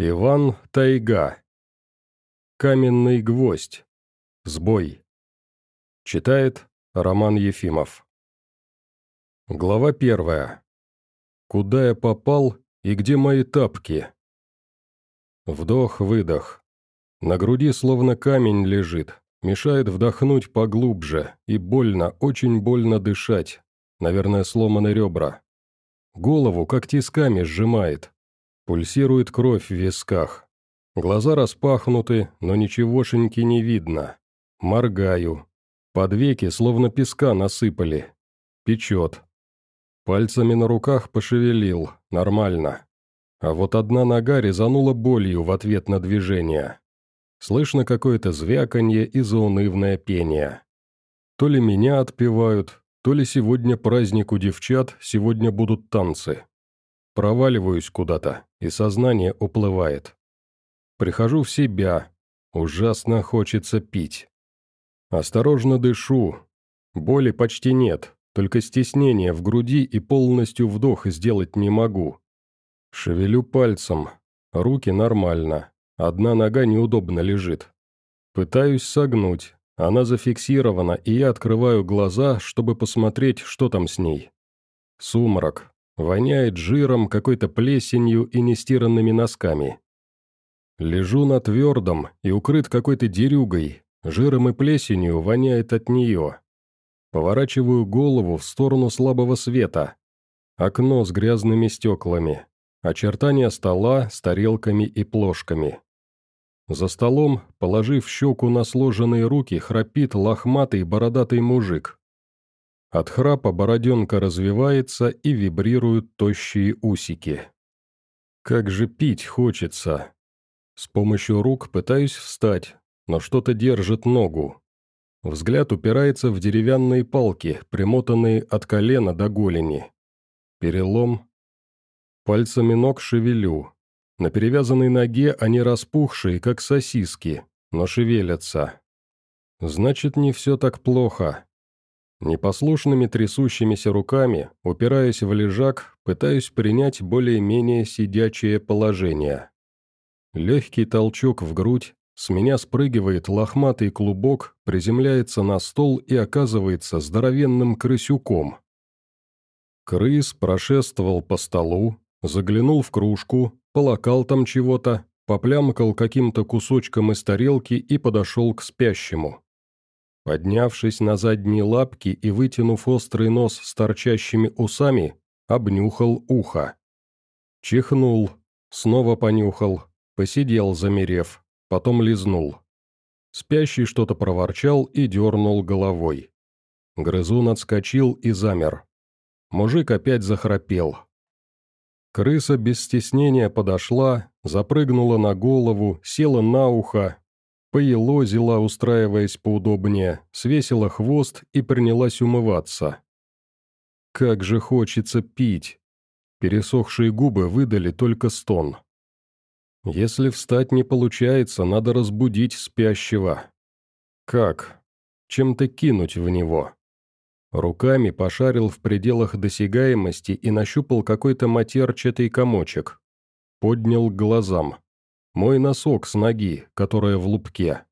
Иван Тайга. Каменный гвоздь. Сбой. Читает Роман Ефимов. Глава первая. Куда я попал и где мои тапки? Вдох-выдох. На груди словно камень лежит, мешает вдохнуть поглубже, и больно, очень больно дышать. Наверное, сломаны ребра. Голову как тисками сжимает. Пульсирует кровь в висках. Глаза распахнуты, но ничегошеньки не видно. Моргаю. Под веки словно песка насыпали. Печет. Пальцами на руках пошевелил, нормально. А вот одна нога резанула болью в ответ на движение. Слышно какое-то звяканье и заунывное пение. То ли меня отпевают, то ли сегодня праздник у девчат, сегодня будут танцы. Проваливаюсь куда-то, и сознание уплывает. Прихожу в себя, ужасно хочется пить. Осторожно дышу. Боли почти нет, только стеснение в груди и полностью вдох сделать не могу. Шевелю пальцем. Руки нормально. Одна нога неудобно лежит. Пытаюсь согнуть. Она зафиксирована, и я открываю глаза, чтобы посмотреть, что там с ней. Сумрак. Воняет жиром, какой-то плесенью и нестиранными носками. Лежу на твердом и укрыт какой-то дерюгой. Жиром и плесенью воняет от нее. Поворачиваю голову в сторону слабого света. Окно с грязными стеклами. Очертания стола с тарелками и плошками. За столом, положив щеку на сложенные руки, храпит лохматый бородатый мужик. От храпа бороденка развивается и вибрируют тощие усики. Как же пить хочется. С помощью рук пытаюсь встать, но что-то держит ногу. Взгляд упирается в деревянные палки, примотанные от колена до голени. Перелом. Пальцами ног шевелю. На перевязанной ноге они распухшие, как сосиски, но шевелятся. Значит, не все так плохо. Непослушными трясущимися руками, упираясь в лежак, пытаюсь принять более-менее сидячее положение. Легкий толчок в грудь, с меня спрыгивает лохматый клубок, приземляется на стол и оказывается здоровенным крысюком. Крыс прошествовал по столу, заглянул в кружку, полокал там чего-то, поплямкал каким-то кусочком из тарелки и подошел к спящему. Поднявшись на задние лапки и вытянув острый нос с торчащими усами, обнюхал ухо. Чихнул, снова понюхал, посидел, замерев, потом лизнул. Спящий что-то проворчал и дернул головой. Грызун отскочил и замер. Мужик опять захрапел. Крыса без стеснения подошла, запрыгнула на голову, села на ухо, поелозила, устраиваясь поудобнее, свесила хвост и принялась умываться. Как же хочется пить! Пересохшие губы выдали только стон. Если встать не получается, надо разбудить спящего. Как? Чем-то кинуть в него. Руками пошарил в пределах досягаемости и нащупал какой-то матерчатый комочек. Поднял к глазам. Мой носок с ноги, которая в лупке.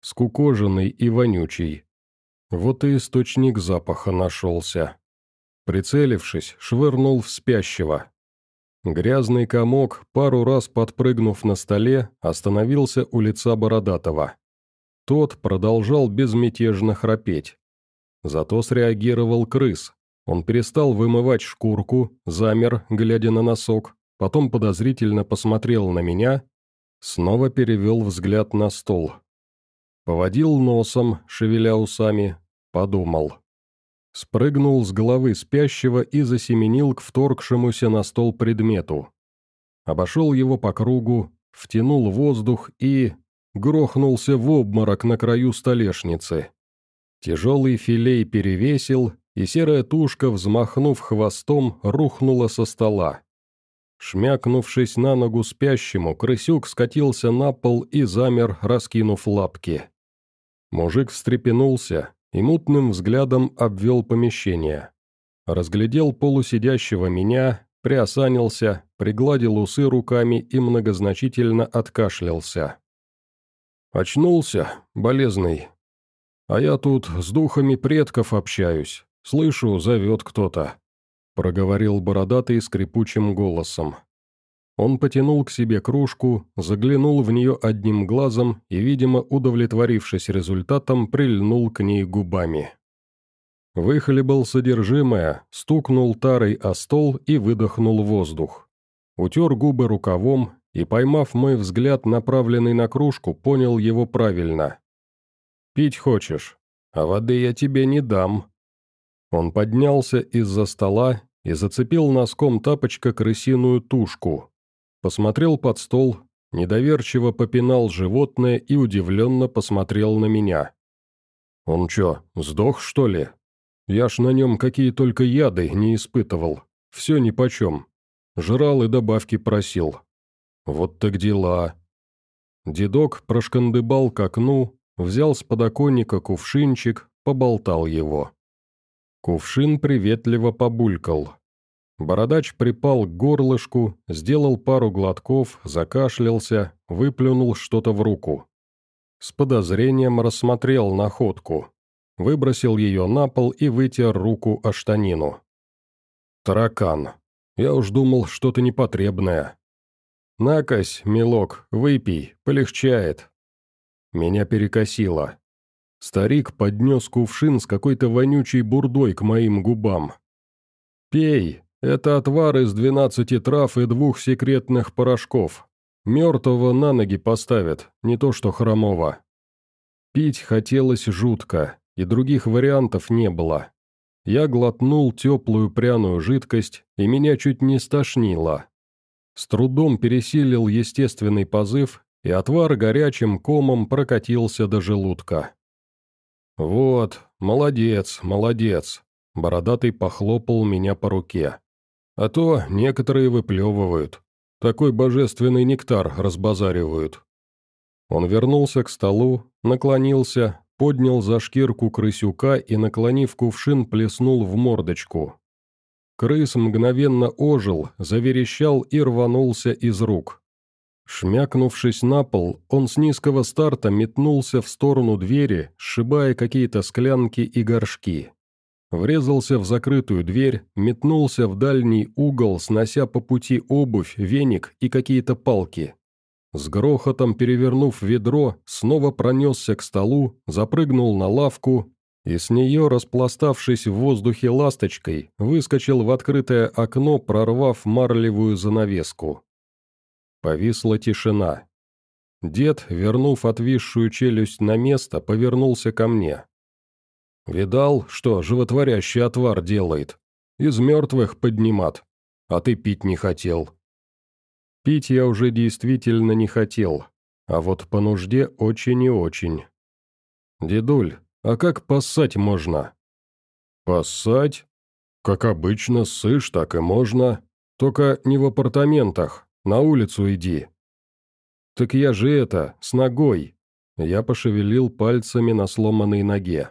Скукоженный и вонючий. Вот и источник запаха нашелся. Прицелившись, швырнул в спящего. Грязный комок, пару раз подпрыгнув на столе, остановился у лица Бородатого. Тот продолжал безмятежно храпеть. Зато среагировал крыс. Он перестал вымывать шкурку, замер, глядя на носок, потом подозрительно посмотрел на меня, снова перевел взгляд на стол. Поводил носом, шевеля усами, подумал. Спрыгнул с головы спящего и засеменил к вторгшемуся на стол предмету. Обошел его по кругу, втянул воздух и... грохнулся в обморок на краю столешницы. Тяжелый филей перевесил, и серая тушка, взмахнув хвостом, рухнула со стола. Шмякнувшись на ногу спящему, крысюк скатился на пол и замер, раскинув лапки. Мужик встрепенулся, и мутным взглядом обвел помещение. Разглядел полусидящего меня, приосанился, пригладил усы руками и многозначительно откашлялся. «Очнулся, болезный. А я тут с духами предков общаюсь. Слышу, зовет кто-то», — проговорил бородатый скрипучим голосом. Он потянул к себе кружку, заглянул в нее одним глазом и, видимо, удовлетворившись результатом, прильнул к ней губами. Выхлебал содержимое, стукнул тарой о стол и выдохнул воздух. Утер губы рукавом и, поймав мой взгляд, направленный на кружку, понял его правильно. «Пить хочешь, а воды я тебе не дам». Он поднялся из-за стола и зацепил носком тапочка крысиную тушку, посмотрел под стол, недоверчиво попинал животное и удивленно посмотрел на меня. «Он чё, сдох, что ли? Я ж на нем какие только яды не испытывал. Все нипочем. Жрал и добавки просил. Вот так дела». Дедок прошкандыбал к окну, взял с подоконника кувшинчик, поболтал его. Кувшин приветливо побулькал. Бородач припал к горлышку, сделал пару глотков, закашлялся, выплюнул что-то в руку. С подозрением рассмотрел находку. Выбросил ее на пол и вытер руку о штанину. «Таракан. Я уж думал, что-то непотребное. Накось, милок, выпей, полегчает». Меня перекосило. Старик поднес кувшин с какой-то вонючей бурдой к моим губам. «Пей, это отвар из двенадцати трав и двух секретных порошков. Мертвого на ноги поставят, не то что хромого. Пить хотелось жутко, и других вариантов не было. Я глотнул теплую пряную жидкость, и меня чуть не стошнило. С трудом пересилил естественный позыв, и отвар горячим комом прокатился до желудка. «Вот, молодец, молодец», — бородатый похлопал меня по руке. А то некоторые выплевывают. Такой божественный нектар разбазаривают. Он вернулся к столу, наклонился, поднял за шкирку крысюка и, наклонив кувшин, плеснул в мордочку. Крыс мгновенно ожил, заверещал и рванулся из рук. Шмякнувшись на пол, он с низкого старта метнулся в сторону двери, сшибая какие-то склянки и горшки врезался в закрытую дверь, метнулся в дальний угол, снося по пути обувь, веник и какие-то палки. С грохотом перевернув ведро, снова пронесся к столу, запрыгнул на лавку и с нее, распластавшись в воздухе ласточкой, выскочил в открытое окно, прорвав марлевую занавеску. Повисла тишина. Дед, вернув отвисшую челюсть на место, повернулся ко мне. Видал, что животворящий отвар делает? Из мертвых поднимат. А ты пить не хотел. Пить я уже действительно не хотел, а вот по нужде очень и очень. Дедуль, а как поссать можно? Поссать? Как обычно, ссышь, так и можно. Только не в апартаментах, на улицу иди. Так я же это, с ногой. Я пошевелил пальцами на сломанной ноге.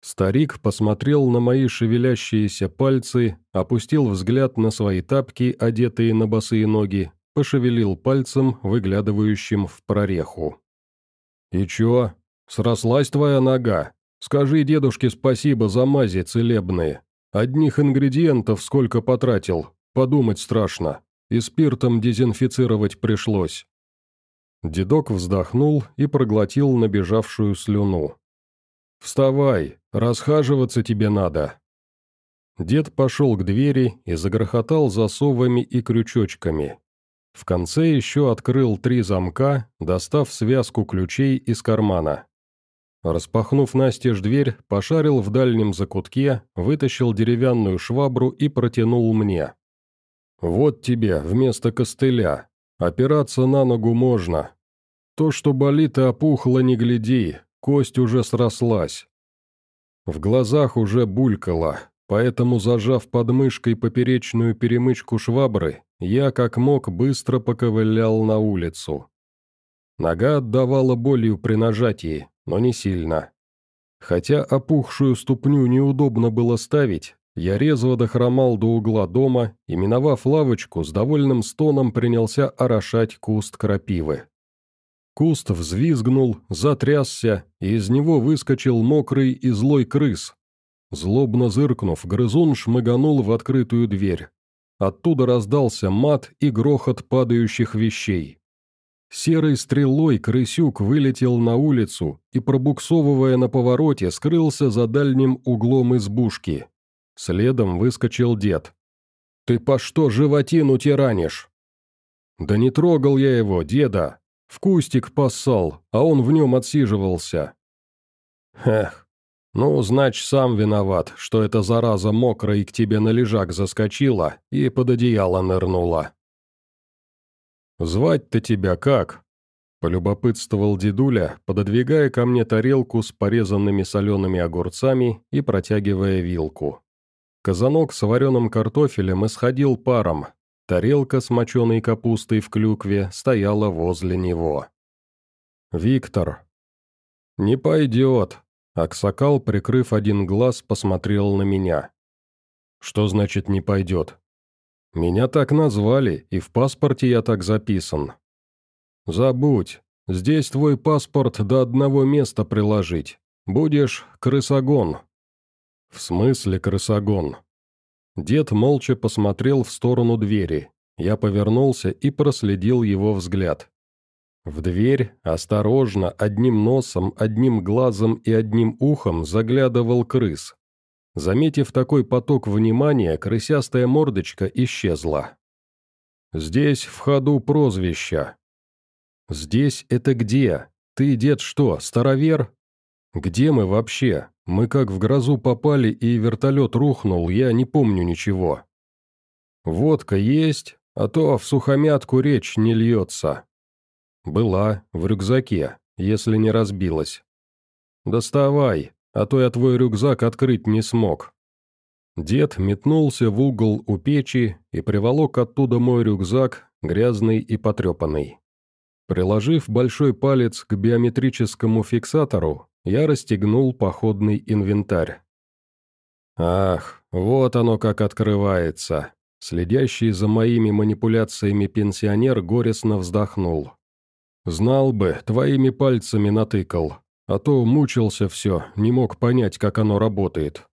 Старик посмотрел на мои шевелящиеся пальцы, опустил взгляд на свои тапки, одетые на босые ноги, пошевелил пальцем, выглядывающим в прореху. «И чё? Срослась твоя нога? Скажи дедушке спасибо за мази целебные. Одних ингредиентов сколько потратил, подумать страшно. И спиртом дезинфицировать пришлось». Дедок вздохнул и проглотил набежавшую слюну. «Вставай, расхаживаться тебе надо». Дед пошел к двери и загрохотал засовами и крючочками. В конце еще открыл три замка, достав связку ключей из кармана. Распахнув настежь дверь, пошарил в дальнем закутке, вытащил деревянную швабру и протянул мне. «Вот тебе, вместо костыля. Опираться на ногу можно. То, что болит и опухло, не гляди, Кость уже срослась. В глазах уже булькало, поэтому, зажав под мышкой поперечную перемычку швабры, я, как мог, быстро поковылял на улицу. Нога отдавала болью при нажатии, но не сильно. Хотя опухшую ступню неудобно было ставить, Я резво дохромал до угла дома и, миновав лавочку, с довольным стоном принялся орошать куст крапивы. Куст взвизгнул, затрясся, и из него выскочил мокрый и злой крыс. Злобно зыркнув, грызун шмыганул в открытую дверь. Оттуда раздался мат и грохот падающих вещей. Серой стрелой крысюк вылетел на улицу и, пробуксовывая на повороте, скрылся за дальним углом избушки. Следом выскочил дед. «Ты по что животину тиранишь?» «Да не трогал я его, деда. В кустик поссал, а он в нем отсиживался». «Эх, ну, значит, сам виноват, что эта зараза мокрая и к тебе на лежак заскочила и под одеяло нырнула». «Звать-то тебя как?» – полюбопытствовал дедуля, пододвигая ко мне тарелку с порезанными солеными огурцами и протягивая вилку. Казанок с вареным картофелем исходил паром, тарелка с моченой капустой в клюкве стояла возле него. «Виктор». «Не пойдет», – Аксакал, прикрыв один глаз, посмотрел на меня. «Что значит «не пойдет»?» Меня так назвали, и в паспорте я так записан. Забудь, здесь твой паспорт до одного места приложить. Будешь крысогон. В смысле крысогон? Дед молча посмотрел в сторону двери. Я повернулся и проследил его взгляд. В дверь, осторожно, одним носом, одним глазом и одним ухом заглядывал крыс. Заметив такой поток внимания, крысястая мордочка исчезла. «Здесь в ходу прозвища». «Здесь это где? Ты, дед, что, старовер?» «Где мы вообще? Мы как в грозу попали и вертолет рухнул, я не помню ничего». «Водка есть, а то в сухомятку речь не льется». «Была, в рюкзаке, если не разбилась». «Доставай, а то я твой рюкзак открыть не смог». Дед метнулся в угол у печи и приволок оттуда мой рюкзак, грязный и потрепанный. Приложив большой палец к биометрическому фиксатору, я расстегнул походный инвентарь. «Ах, вот оно как открывается!» Следящий за моими манипуляциями пенсионер горестно вздохнул. «Знал бы, твоими пальцами натыкал. А то мучился все, не мог понять, как оно работает.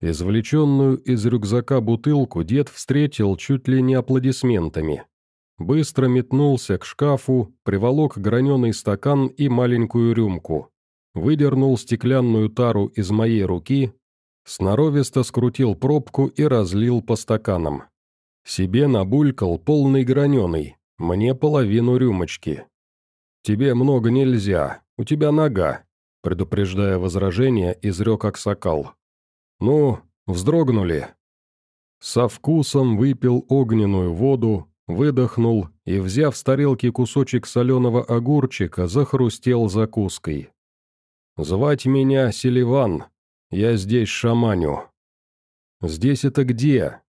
Извлеченную из рюкзака бутылку дед встретил чуть ли не аплодисментами. Быстро метнулся к шкафу, приволок граненый стакан и маленькую рюмку. Выдернул стеклянную тару из моей руки, сноровисто скрутил пробку и разлил по стаканам. Себе набулькал полный граненый, мне половину рюмочки. «Тебе много нельзя, у тебя нога», — предупреждая возражение, изрек Аксакал. «Ну, вздрогнули». Со вкусом выпил огненную воду, выдохнул и, взяв с тарелки кусочек соленого огурчика, захрустел закуской. «Звать меня Селиван, я здесь шаманю». «Здесь это где?»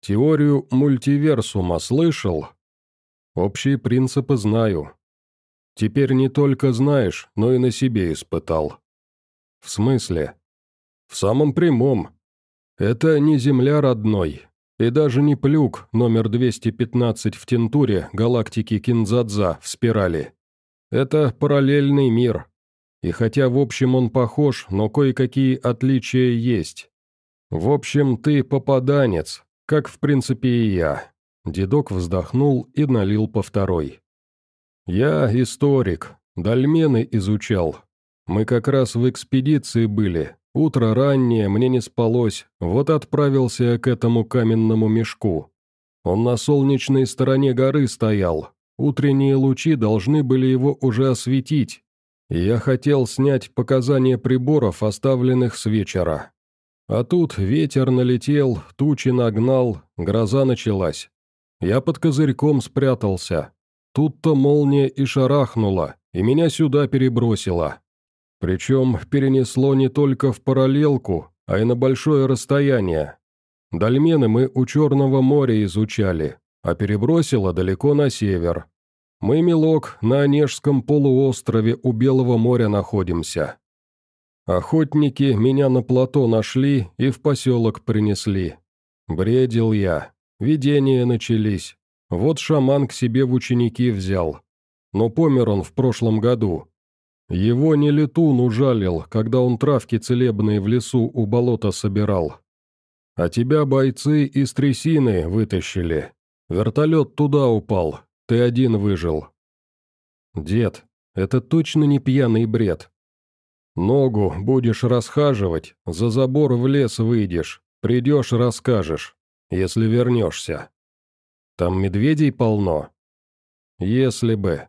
«Теорию мультиверсума слышал?» «Общие принципы знаю, Теперь не только знаешь, но и на себе испытал». «В смысле?» «В самом прямом. Это не земля родной, и даже не плюк номер 215 в Тентуре галактики Кинзадза в спирали. Это параллельный мир. И хотя в общем он похож, но кое-какие отличия есть. В общем, ты попаданец, как в принципе и я». Дедок вздохнул и налил по второй. «Я историк, дольмены изучал. Мы как раз в экспедиции были. Утро раннее, мне не спалось, вот отправился к этому каменному мешку. Он на солнечной стороне горы стоял. Утренние лучи должны были его уже осветить. Я хотел снять показания приборов, оставленных с вечера. А тут ветер налетел, тучи нагнал, гроза началась. Я под козырьком спрятался, Тут-то молния и шарахнула, и меня сюда перебросила. Причем перенесло не только в параллелку, а и на большое расстояние. Дольмены мы у Черного моря изучали, а перебросило далеко на север. Мы, милок, на Онежском полуострове у Белого моря находимся. Охотники меня на плато нашли и в поселок принесли. Бредил я. Видения начались. Вот шаман к себе в ученики взял. Но помер он в прошлом году. Его не летун ужалил, когда он травки целебные в лесу у болота собирал. А тебя бойцы из трясины вытащили. Вертолет туда упал, ты один выжил. Дед, это точно не пьяный бред. Ногу будешь расхаживать, за забор в лес выйдешь, придешь расскажешь, если вернешься. Там медведей полно. Если бы.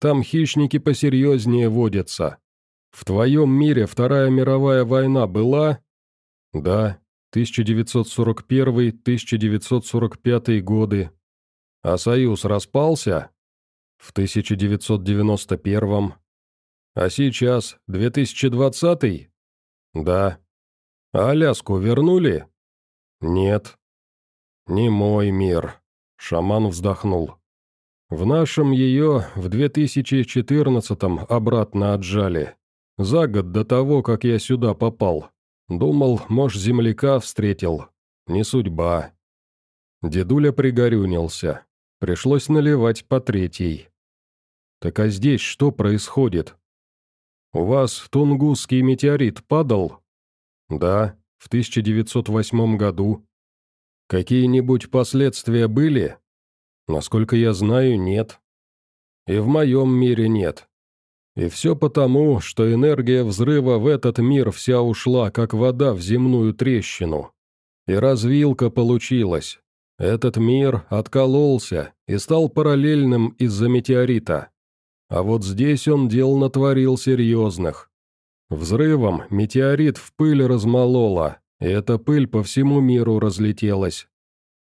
Там хищники посерьезнее водятся. В твоем мире Вторая мировая война была? Да, 1941-1945 годы. А Союз распался? В 1991 А сейчас 2020 Да. А Аляску вернули? Нет. Не мой мир. Шаман вздохнул. В нашем ее в 2014-м обратно отжали. За год до того, как я сюда попал. Думал, может, земляка встретил. Не судьба. Дедуля пригорюнился. Пришлось наливать по третьей. «Так а здесь что происходит?» «У вас Тунгусский метеорит падал?» «Да, в 1908 году». «Какие-нибудь последствия были?» Насколько я знаю, нет. И в моем мире нет. И все потому, что энергия взрыва в этот мир вся ушла, как вода в земную трещину. И развилка получилась. Этот мир откололся и стал параллельным из-за метеорита. А вот здесь он дел натворил серьезных. Взрывом метеорит в пыль размолола, и эта пыль по всему миру разлетелась.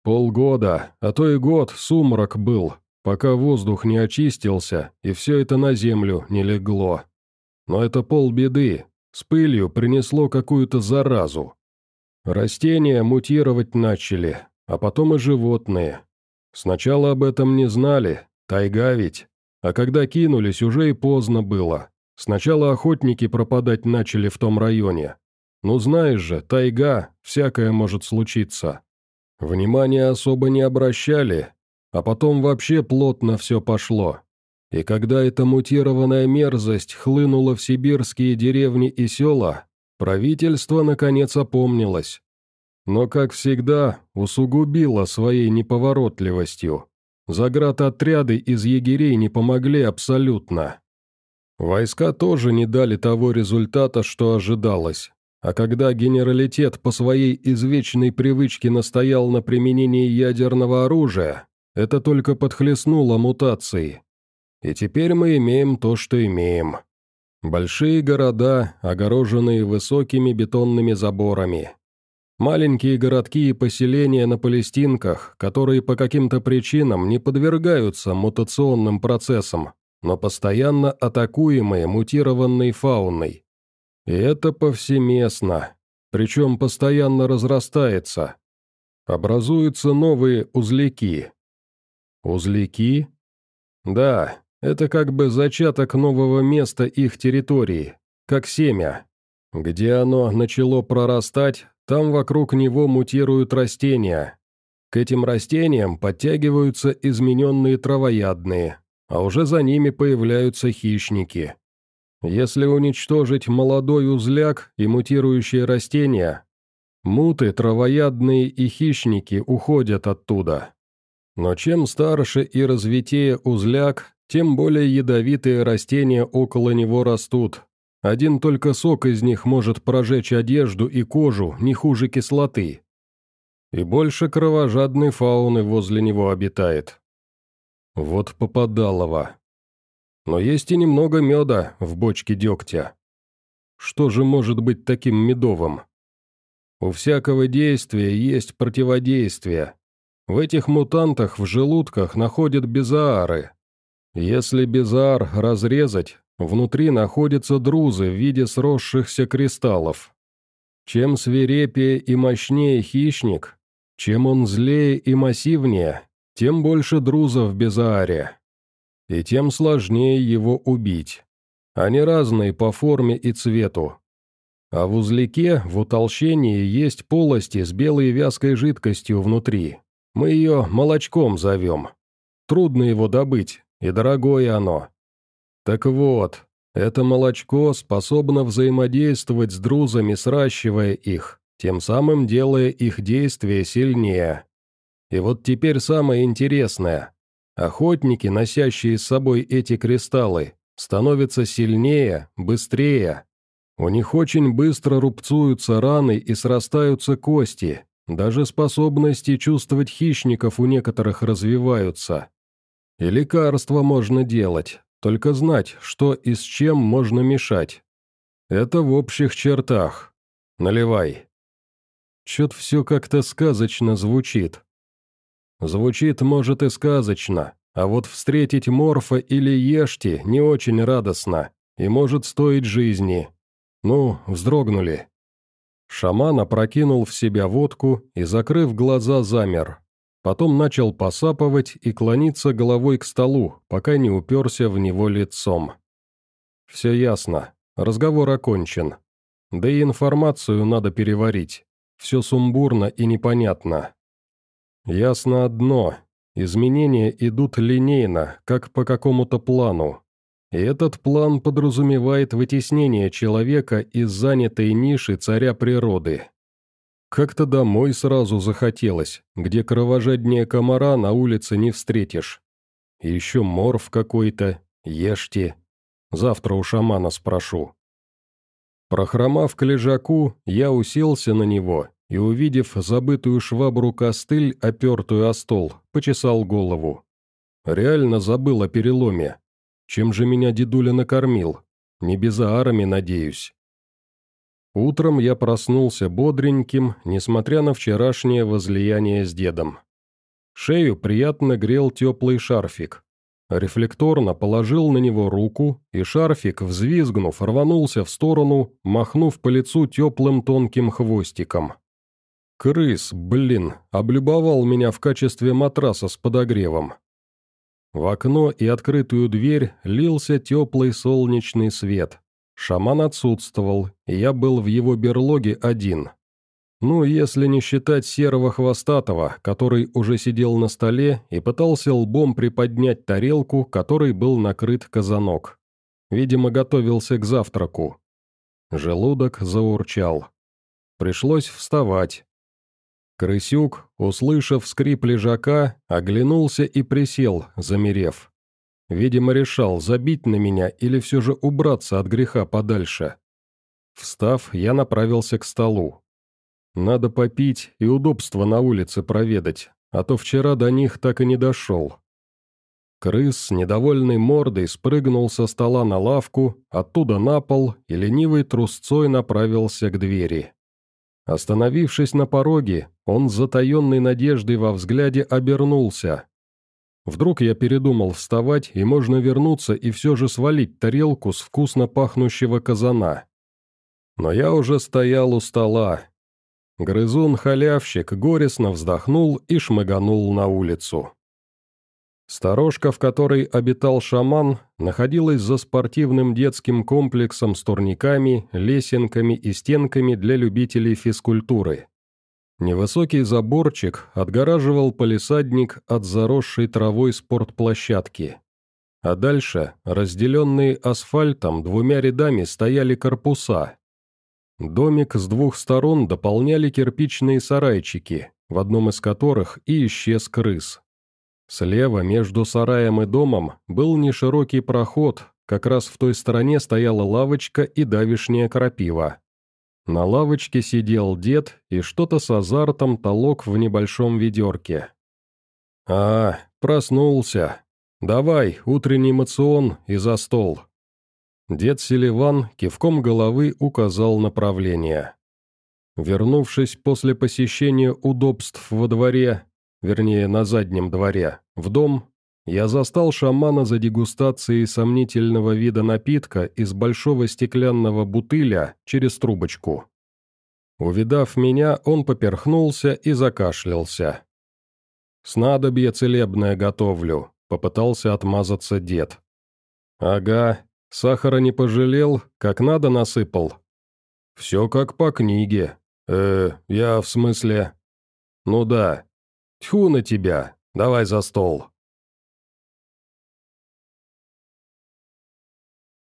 Полгода, а то и год сумрак был, пока воздух не очистился и все это на землю не легло. Но это полбеды, с пылью принесло какую-то заразу. Растения мутировать начали, а потом и животные. Сначала об этом не знали, тайга ведь. А когда кинулись, уже и поздно было. Сначала охотники пропадать начали в том районе. Ну знаешь же, тайга, всякое может случиться. Внимания особо не обращали, а потом вообще плотно все пошло. И когда эта мутированная мерзость хлынула в сибирские деревни и села, правительство наконец опомнилось. Но, как всегда, усугубило своей неповоротливостью. Заградотряды из егерей не помогли абсолютно. Войска тоже не дали того результата, что ожидалось. А когда генералитет по своей извечной привычке настоял на применении ядерного оружия, это только подхлестнуло мутации. И теперь мы имеем то, что имеем. Большие города, огороженные высокими бетонными заборами. Маленькие городки и поселения на Палестинках, которые по каким-то причинам не подвергаются мутационным процессам, но постоянно атакуемые мутированной фауной. И это повсеместно, причем постоянно разрастается. Образуются новые узляки. Узляки? Да, это как бы зачаток нового места их территории, как семя. Где оно начало прорастать, там вокруг него мутируют растения. К этим растениям подтягиваются измененные травоядные, а уже за ними появляются хищники. Если уничтожить молодой узляк и мутирующие растения, муты, травоядные и хищники уходят оттуда. Но чем старше и развитее узляк, тем более ядовитые растения около него растут. Один только сок из них может прожечь одежду и кожу не хуже кислоты. И больше кровожадной фауны возле него обитает. Вот попадалово. Но есть и немного меда в бочке дегтя. Что же может быть таким медовым? У всякого действия есть противодействие. В этих мутантах в желудках находят безаары. Если безаар разрезать, внутри находятся друзы в виде сросшихся кристаллов. Чем свирепее и мощнее хищник, чем он злее и массивнее, тем больше друзов в безааре и тем сложнее его убить. Они разные по форме и цвету. А в узляке в утолщении есть полости с белой вязкой жидкостью внутри. Мы ее молочком зовем. Трудно его добыть, и дорогое оно. Так вот, это молочко способно взаимодействовать с друзами, сращивая их, тем самым делая их действие сильнее. И вот теперь самое интересное. Охотники, носящие с собой эти кристаллы, становятся сильнее, быстрее. У них очень быстро рубцуются раны и срастаются кости, даже способности чувствовать хищников у некоторых развиваются. И лекарства можно делать, только знать, что и с чем можно мешать. Это в общих чертах. Наливай. Чё-то все как-то сказочно звучит. Звучит, может, и сказочно, а вот встретить Морфа или Ешти не очень радостно и может стоить жизни. Ну, вздрогнули. Шаман опрокинул в себя водку и, закрыв глаза, замер. Потом начал посапывать и клониться головой к столу, пока не уперся в него лицом. Все ясно. Разговор окончен. Да и информацию надо переварить. Все сумбурно и непонятно. Ясно одно. Изменения идут линейно, как по какому-то плану. И этот план подразумевает вытеснение человека из занятой ниши царя природы. Как-то домой сразу захотелось, где кровожаднее комара на улице не встретишь. Еще морф какой-то, ешьте. Завтра у шамана спрошу. Прохромав к лежаку, я уселся на него и, увидев забытую швабру-костыль, опертую о стол, почесал голову. Реально забыл о переломе. Чем же меня дедуля накормил? Не безаарами, надеюсь. Утром я проснулся бодреньким, несмотря на вчерашнее возлияние с дедом. Шею приятно грел теплый шарфик. Рефлекторно положил на него руку, и шарфик, взвизгнув, рванулся в сторону, махнув по лицу теплым тонким хвостиком. Крыс, блин, облюбовал меня в качестве матраса с подогревом. В окно и открытую дверь лился теплый солнечный свет, Шаман отсутствовал, я был в его берлоге один. Ну, если не считать серого хвостатого, который уже сидел на столе и пытался лбом приподнять тарелку, которой был накрыт казанок. Видимо, готовился к завтраку. Желудок заурчал. Пришлось вставать. Крысюк, услышав скрип лежака, оглянулся и присел, замерев. Видимо, решал, забить на меня или все же убраться от греха подальше. Встав, я направился к столу. Надо попить и удобство на улице проведать, а то вчера до них так и не дошел. Крыс с недовольной мордой спрыгнул со стола на лавку, оттуда на пол и ленивой трусцой направился к двери. Остановившись на пороге, он с затаенной надеждой во взгляде обернулся, Вдруг я передумал вставать, и можно вернуться и все же свалить тарелку с вкусно пахнущего казана. Но я уже стоял у стола. Грызун-халявщик горестно вздохнул и шмыганул на улицу. Сторожка, в которой обитал шаман, находилась за спортивным детским комплексом с турниками, лесенками и стенками для любителей физкультуры. Невысокий заборчик отгораживал полисадник от заросшей травой спортплощадки. А дальше, разделенные асфальтом, двумя рядами стояли корпуса. Домик с двух сторон дополняли кирпичные сарайчики, в одном из которых и исчез крыс. Слева, между сараем и домом, был неширокий проход, как раз в той стороне стояла лавочка и давишняя крапива. На лавочке сидел дед и что-то с азартом толок в небольшом ведерке. «А, проснулся. Давай, утренний мацион и за стол». Дед Селиван кивком головы указал направление. Вернувшись после посещения удобств во дворе, вернее, на заднем дворе, в дом, я застал шамана за дегустацией сомнительного вида напитка из большого стеклянного бутыля через трубочку. Увидав меня, он поперхнулся и закашлялся. «Снадобье целебное готовлю», — попытался отмазаться дед. «Ага, сахара не пожалел, как надо насыпал». «Все как по книге. Э, я в смысле...» «Ну да. Тьфу на тебя. Давай за стол».